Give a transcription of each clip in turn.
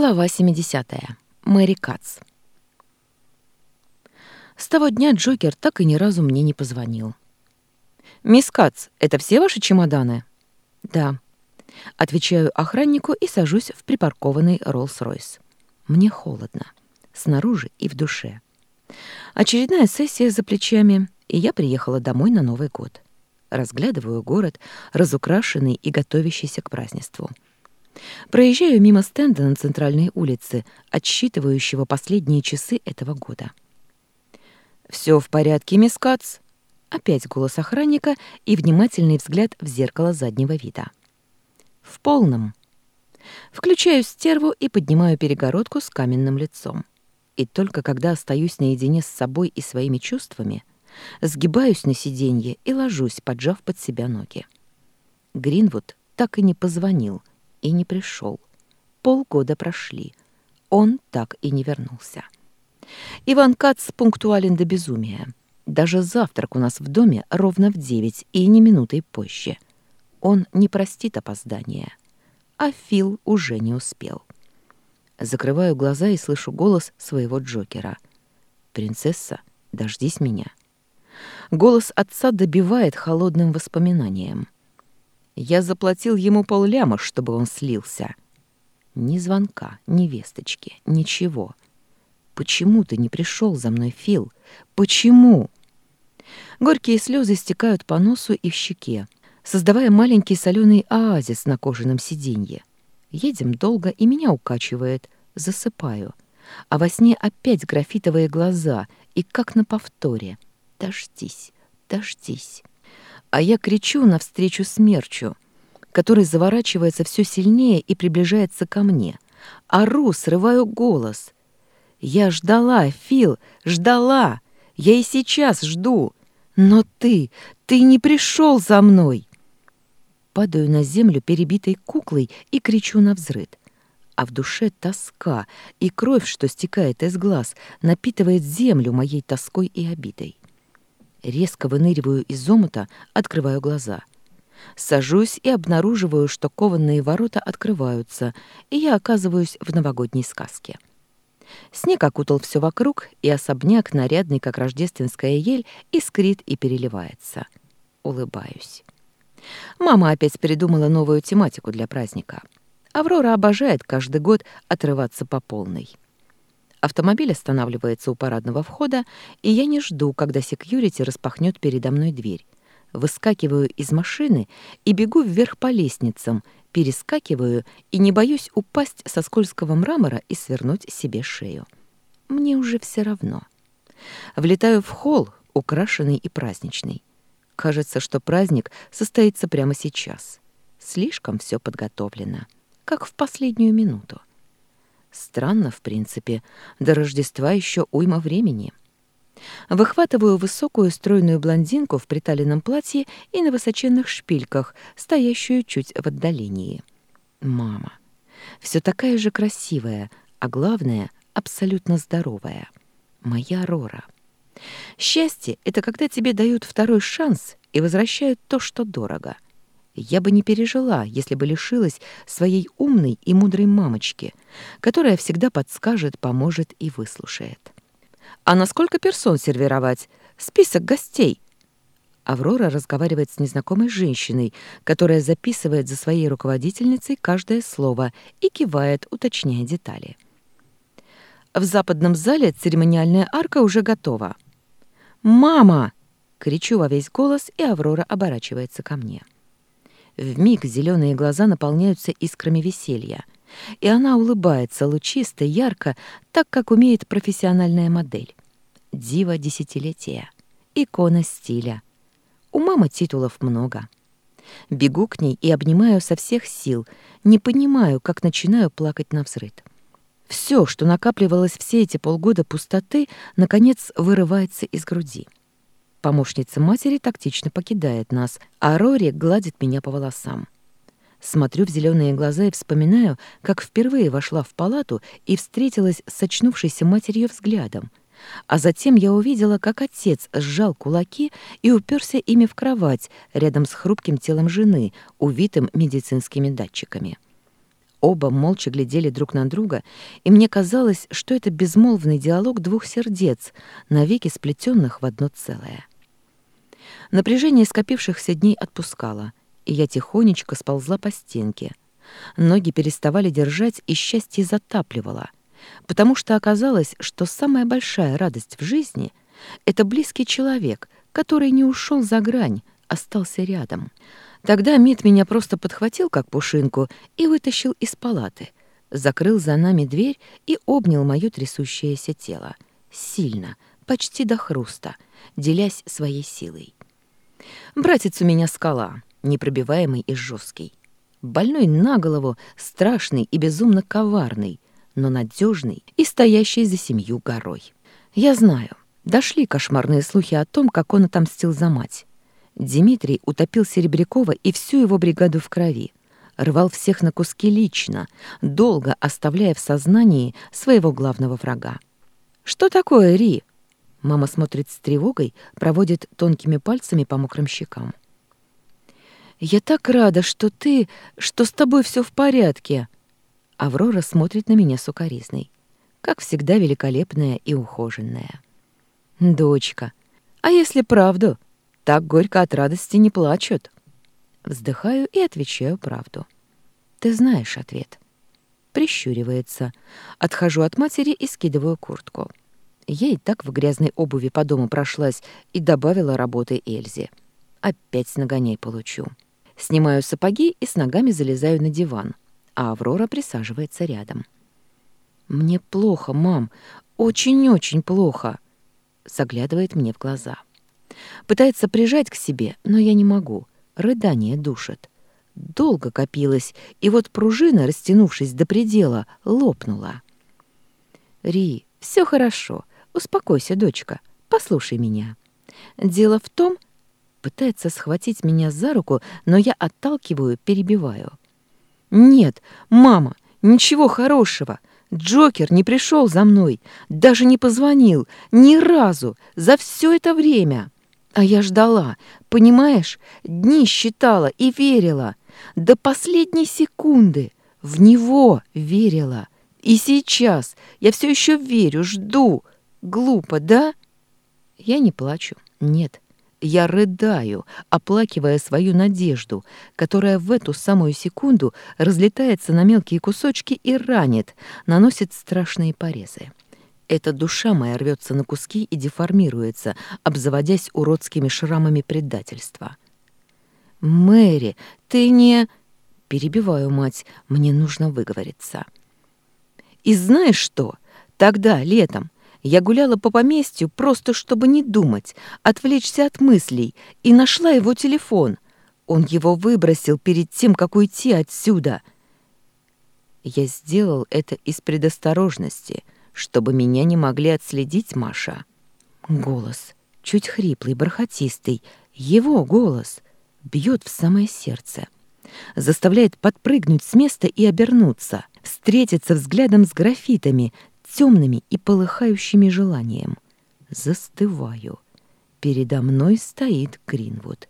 Глава 70. Мэри Кац. С того дня Джокер так и ни разу мне не позвонил. «Мисс Кац, это все ваши чемоданы?» «Да». Отвечаю охраннику и сажусь в припаркованный Роллс-Ройс. Мне холодно. Снаружи и в душе. Очередная сессия за плечами, и я приехала домой на Новый год. Разглядываю город, разукрашенный и готовящийся к празднеству — Проезжаю мимо стенда на центральной улице, отсчитывающего последние часы этого года. «Все в порядке, мисс Кац?» Опять голос охранника и внимательный взгляд в зеркало заднего вида. «В полном». Включаю стерву и поднимаю перегородку с каменным лицом. И только когда остаюсь наедине с собой и своими чувствами, сгибаюсь на сиденье и ложусь, поджав под себя ноги. Гринвуд так и не позвонил — и не пришел. Полгода прошли. Он так и не вернулся. Иван Кац пунктуален до безумия. Даже завтрак у нас в доме ровно в девять и не минутой позже. Он не простит опоздания. А Фил уже не успел. Закрываю глаза и слышу голос своего Джокера. «Принцесса, дождись меня». Голос отца добивает холодным воспоминанием. Я заплатил ему полляма, чтобы он слился. Ни звонка, ни весточки, ничего. Почему ты не пришел за мной, Фил? Почему? Горькие слезы стекают по носу и в щеке, создавая маленький соленый оазис на кожаном сиденье. Едем долго, и меня укачивает. Засыпаю. А во сне опять графитовые глаза, и как на повторе. «Дождись, дождись» а я кричу навстречу смерчу, который заворачивается все сильнее и приближается ко мне. Ору, срываю голос. «Я ждала, Фил, ждала! Я и сейчас жду! Но ты, ты не пришел за мной!» Падаю на землю перебитой куклой и кричу на взрыд. А в душе тоска, и кровь, что стекает из глаз, напитывает землю моей тоской и обидой. Резко выныриваю из омута, открываю глаза. Сажусь и обнаруживаю, что кованные ворота открываются, и я оказываюсь в новогодней сказке. Снег окутал все вокруг, и особняк, нарядный, как рождественская ель, искрит и переливается. Улыбаюсь. Мама опять придумала новую тематику для праздника. Аврора обожает каждый год отрываться по полной. Автомобиль останавливается у парадного входа, и я не жду, когда секьюрити распахнет передо мной дверь. Выскакиваю из машины и бегу вверх по лестницам, перескакиваю и не боюсь упасть со скользкого мрамора и свернуть себе шею. Мне уже все равно. Влетаю в холл, украшенный и праздничный. Кажется, что праздник состоится прямо сейчас. Слишком все подготовлено, как в последнюю минуту. Странно, в принципе, до Рождества еще уйма времени. Выхватываю высокую стройную блондинку в приталенном платье и на высоченных шпильках, стоящую чуть в отдалении. Мама. Все такая же красивая, а главное, абсолютно здоровая. Моя Рора. Счастье — это когда тебе дают второй шанс и возвращают то, что дорого — я бы не пережила, если бы лишилась своей умной и мудрой мамочки, которая всегда подскажет, поможет и выслушает. «А на сколько персон сервировать? Список гостей!» Аврора разговаривает с незнакомой женщиной, которая записывает за своей руководительницей каждое слово и кивает, уточняя детали. В западном зале церемониальная арка уже готова. «Мама!» — кричу во весь голос, и Аврора оборачивается ко мне. В миг зеленые глаза наполняются искрами веселья. И она улыбается лучисто, ярко, так как умеет профессиональная модель. Дива десятилетия. Икона стиля. У мамы титулов много. Бегу к ней и обнимаю со всех сил, не понимаю, как начинаю плакать на взрыд. Все, что накапливалось все эти полгода пустоты, наконец вырывается из груди. Помощница матери тактично покидает нас, а Рори гладит меня по волосам. Смотрю в зеленые глаза и вспоминаю, как впервые вошла в палату и встретилась с очнувшейся матерью взглядом. А затем я увидела, как отец сжал кулаки и уперся ими в кровать рядом с хрупким телом жены, увитым медицинскими датчиками. Оба молча глядели друг на друга, и мне казалось, что это безмолвный диалог двух сердец, навеки сплетенных в одно целое. Напряжение скопившихся дней отпускало, и я тихонечко сползла по стенке. Ноги переставали держать, и счастье затапливало, потому что оказалось, что самая большая радость в жизни — это близкий человек, который не ушел за грань, остался рядом. Тогда Мит меня просто подхватил, как пушинку, и вытащил из палаты, закрыл за нами дверь и обнял мое трясущееся тело. Сильно, почти до хруста, делясь своей силой. Братец у меня скала, непробиваемый и жесткий. Больной на голову, страшный и безумно коварный, но надежный и стоящий за семью горой. Я знаю, дошли кошмарные слухи о том, как он отомстил за мать. Дмитрий утопил Серебрякова и всю его бригаду в крови. Рвал всех на куски лично, долго оставляя в сознании своего главного врага. «Что такое, Ри?» Мама смотрит с тревогой, проводит тонкими пальцами по мокрым щекам. «Я так рада, что ты... что с тобой все в порядке!» Аврора смотрит на меня сукоризной. Как всегда, великолепная и ухоженная. «Дочка, а если правду? Так горько от радости не плачут!» Вздыхаю и отвечаю правду. «Ты знаешь ответ». Прищуривается. Отхожу от матери и скидываю куртку. Я и так в грязной обуви по дому прошлась и добавила работы Эльзе. Опять с нагоняй получу. Снимаю сапоги и с ногами залезаю на диван, а Аврора присаживается рядом. «Мне плохо, мам, очень-очень плохо», — заглядывает мне в глаза. Пытается прижать к себе, но я не могу. Рыдание душит. Долго копилось, и вот пружина, растянувшись до предела, лопнула. «Ри, все хорошо. Успокойся, дочка, послушай меня. Дело в том, пытается схватить меня за руку, но я отталкиваю, перебиваю. Нет, мама, ничего хорошего. Джокер не пришел за мной, даже не позвонил ни разу за все это время. А я ждала, понимаешь, дни считала и верила. До последней секунды в него верила. И сейчас я все еще верю, жду, Глупо, да? Я не плачу. Нет. Я рыдаю, оплакивая свою надежду, которая в эту самую секунду разлетается на мелкие кусочки и ранит, наносит страшные порезы. Эта душа моя рвется на куски и деформируется, обзаводясь уродскими шрамами предательства. «Мэри, ты не...» Перебиваю мать, мне нужно выговориться. «И знаешь что? Тогда, летом, я гуляла по поместью просто, чтобы не думать, отвлечься от мыслей, и нашла его телефон. Он его выбросил перед тем, как уйти отсюда. Я сделал это из предосторожности, чтобы меня не могли отследить, Маша. Голос, чуть хриплый, бархатистый, его голос бьет в самое сердце. Заставляет подпрыгнуть с места и обернуться, встретиться взглядом с графитами, темными и полыхающими желанием. Застываю. Передо мной стоит Гринвуд.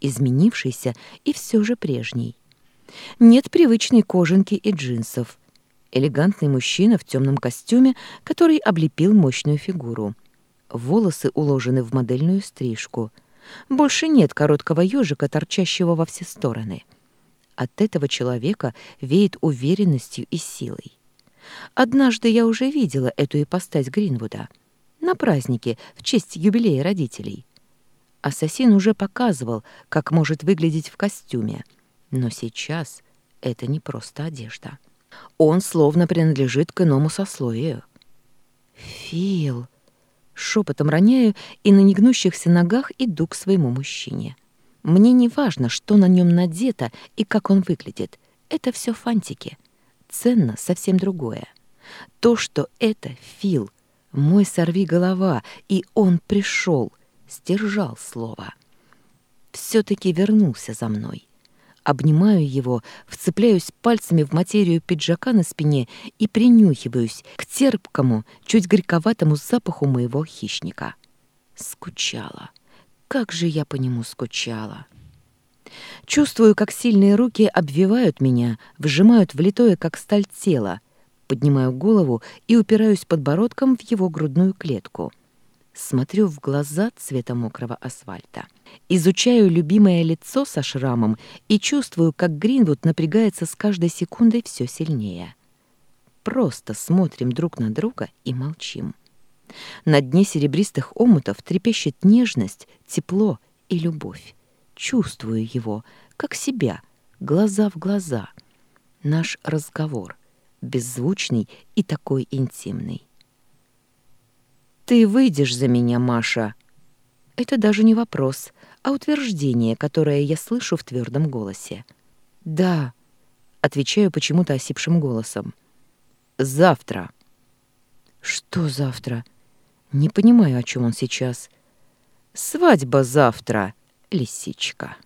Изменившийся и все же прежний. Нет привычной кожанки и джинсов. Элегантный мужчина в темном костюме, который облепил мощную фигуру. Волосы уложены в модельную стрижку. Больше нет короткого ежика, торчащего во все стороны. От этого человека веет уверенностью и силой. Однажды я уже видела эту ипостась Гринвуда. На празднике, в честь юбилея родителей. Ассасин уже показывал, как может выглядеть в костюме. Но сейчас это не просто одежда. Он словно принадлежит к иному сословию. «Фил!» Шепотом роняю и на негнущихся ногах иду к своему мужчине. Мне не важно, что на нем надето и как он выглядит. Это все фантики ценно совсем другое. То, что это Фил, мой сорви голова, и он пришел, стержал слово. Все-таки вернулся за мной. Обнимаю его, вцепляюсь пальцами в материю пиджака на спине и принюхиваюсь к терпкому, чуть горьковатому запаху моего хищника. Скучала. Как же я по нему скучала. Чувствую, как сильные руки обвивают меня, вжимают в литое, как сталь тела. Поднимаю голову и упираюсь подбородком в его грудную клетку. Смотрю в глаза цвета мокрого асфальта. Изучаю любимое лицо со шрамом и чувствую, как Гринвуд напрягается с каждой секундой все сильнее. Просто смотрим друг на друга и молчим. На дне серебристых омутов трепещет нежность, тепло и любовь. Чувствую его, как себя, глаза в глаза. Наш разговор, беззвучный и такой интимный. «Ты выйдешь за меня, Маша!» Это даже не вопрос, а утверждение, которое я слышу в твердом голосе. «Да», — отвечаю почему-то осипшим голосом. «Завтра». «Что завтра?» «Не понимаю, о чем он сейчас». «Свадьба завтра», лисичка.